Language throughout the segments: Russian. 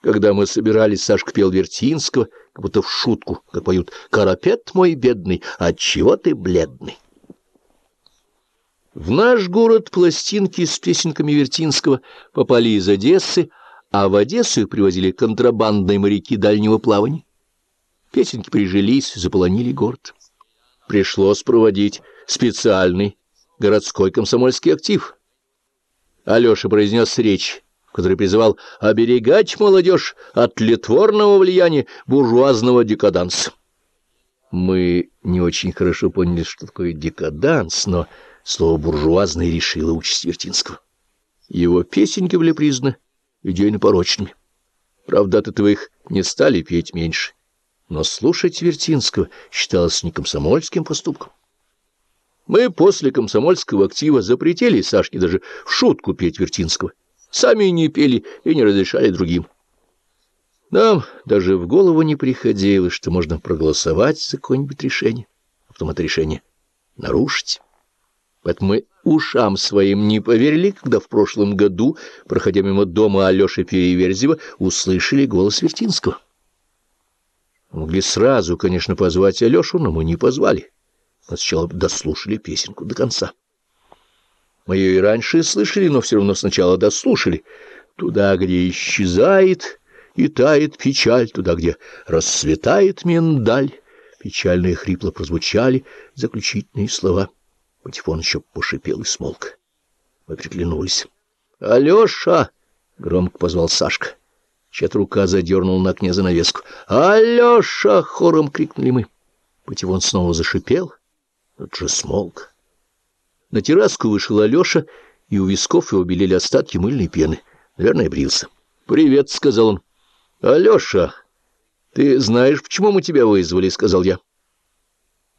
Когда мы собирались, Сашка пел Вертинского, как будто в шутку, как поют «Карапет мой бедный, отчего ты бледный?» В наш город пластинки с песенками Вертинского попали из Одессы, а в Одессу их привозили контрабандные моряки дальнего плавания. Песенки прижились, заполонили город. Пришлось проводить специальный городской комсомольский актив. Алеша произнес речь который призывал оберегать молодежь от литворного влияния буржуазного декаданса. Мы не очень хорошо поняли, что такое декаданс, но слово «буржуазный» решило участь Вертинского. Его песенки были признаны идейно порочными. Правда, от этого их не стали петь меньше, но слушать Вертинского считалось не комсомольским поступком. Мы после комсомольского актива запретили Сашке даже в шутку петь Вертинского. Сами не пели и не разрешали другим. Нам даже в голову не приходило, что можно проголосовать за какое-нибудь решение, а потом это решение нарушить. Поэтому мы ушам своим не поверили, когда в прошлом году, проходя мимо дома Алеши Переверзева, услышали голос Вертинского. Могли сразу, конечно, позвать Алешу, но мы не позвали. Мы сначала дослушали песенку до конца. Мы ее и раньше слышали, но все равно сначала дослушали. Туда, где исчезает и тает печаль, туда, где расцветает миндаль. Печально и хрипло прозвучали заключительные слова. Патефон еще пошипел и смолк. Мы приглянулись. «Алеша!» — громко позвал Сашка. Чья-то рука задернул на окне занавеску. «Алеша!» — хором крикнули мы. Патефон снова зашипел, тут же смолк. На терраску вышел Алеша, и у висков его белели остатки мыльной пены. Наверное, брился. «Привет», — сказал он. «Алеша, ты знаешь, почему мы тебя вызвали?» — сказал я.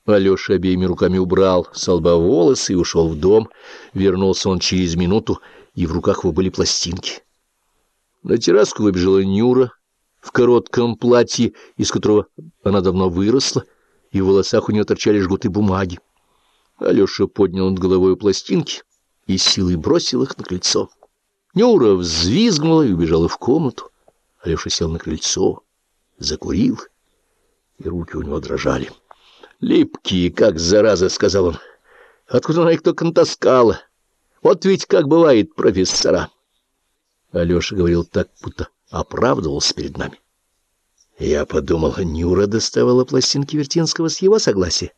Алеша обеими руками убрал с лба волосы и ушел в дом. Вернулся он через минуту, и в руках его были пластинки. На терраску выбежала Нюра в коротком платье, из которого она давно выросла, и в волосах у нее торчали жгуты бумаги. Алеша поднял над головой пластинки и силой бросил их на крыльцо. Нюра взвизгнула и убежала в комнату. Алеша сел на крыльцо, закурил, и руки у него дрожали. «Липкие, как зараза», — сказал он. «Откуда она их только натаскала? Вот ведь как бывает профессора». Алеша говорил так, будто оправдывался перед нами. Я подумал, Нюра доставала пластинки Вертинского с его согласия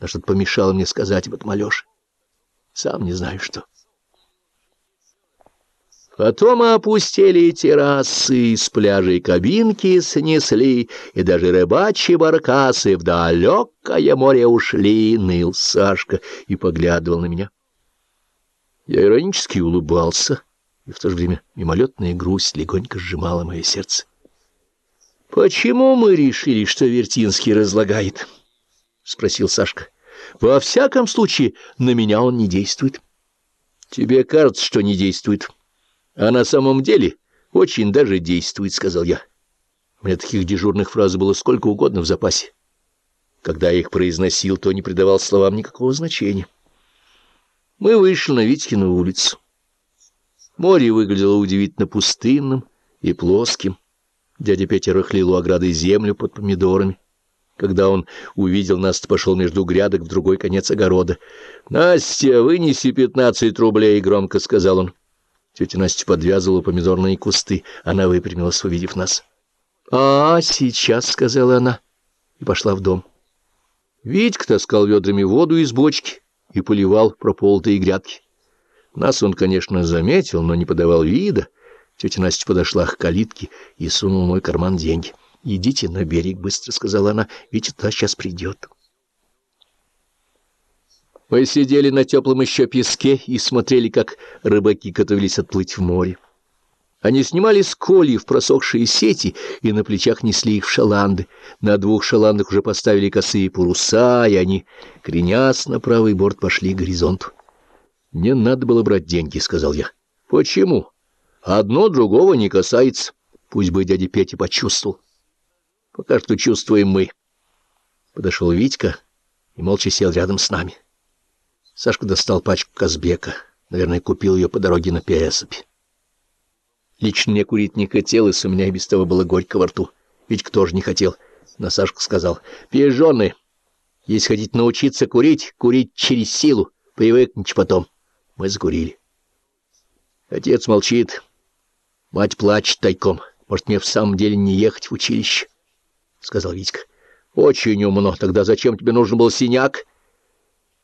но что-то помешало мне сказать об этом Алёше. Сам не знаю, что. Потом опустили террасы, с пляжей кабинки снесли, и даже рыбачьи баркасы в далекое море ушли, ныл Сашка и поглядывал на меня. Я иронически улыбался, и в то же время мимолетная грусть легонько сжимала мое сердце. «Почему мы решили, что Вертинский разлагает?» — спросил Сашка. — Во всяком случае, на меня он не действует. — Тебе кажется, что не действует. А на самом деле очень даже действует, — сказал я. У меня таких дежурных фраз было сколько угодно в запасе. Когда я их произносил, то не придавал словам никакого значения. Мы вышли на Витькину улицу. Море выглядело удивительно пустынным и плоским. Дядя Петя рыхлил у ограды землю под помидорами. Когда он увидел нас, пошел между грядок в другой конец огорода. — Настя, вынеси пятнадцать рублей, — громко сказал он. Тетя Настя подвязывала помидорные кусты. Она выпрямилась, увидев нас. — А, сейчас, — сказала она, и пошла в дом. Витька таскал ведрами воду из бочки и поливал прополтые грядки. Нас он, конечно, заметил, но не подавал вида. Тетя Настя подошла к калитке и сунула в мой карман деньги. — Идите на берег, — быстро сказала она, — ведь туда сейчас придет. Мы сидели на теплом еще песке и смотрели, как рыбаки готовились отплыть в море. Они снимали с в просохшие сети и на плечах несли их в шаланды. На двух шаландах уже поставили косые паруса, и они, кренясь на правый борт, пошли к горизонту. — Не надо было брать деньги, — сказал я. — Почему? Одно другого не касается. Пусть бы дядя Петя почувствовал. Пока что чувствуем мы. Подошел Витька и молча сел рядом с нами. Сашка достал пачку Казбека. Наверное, купил ее по дороге на Пересыпь. Лично мне курить не хотелось, у меня и без того было горько во рту. Витька тоже не хотел. Но Сашка сказал, «Пижоны, если хотите научиться курить, курить через силу, привыкните потом». Мы закурили. Отец молчит. Мать плачет тайком. Может, мне в самом деле не ехать в училище? — сказал Витька. — Очень умно. Тогда зачем тебе нужен был синяк?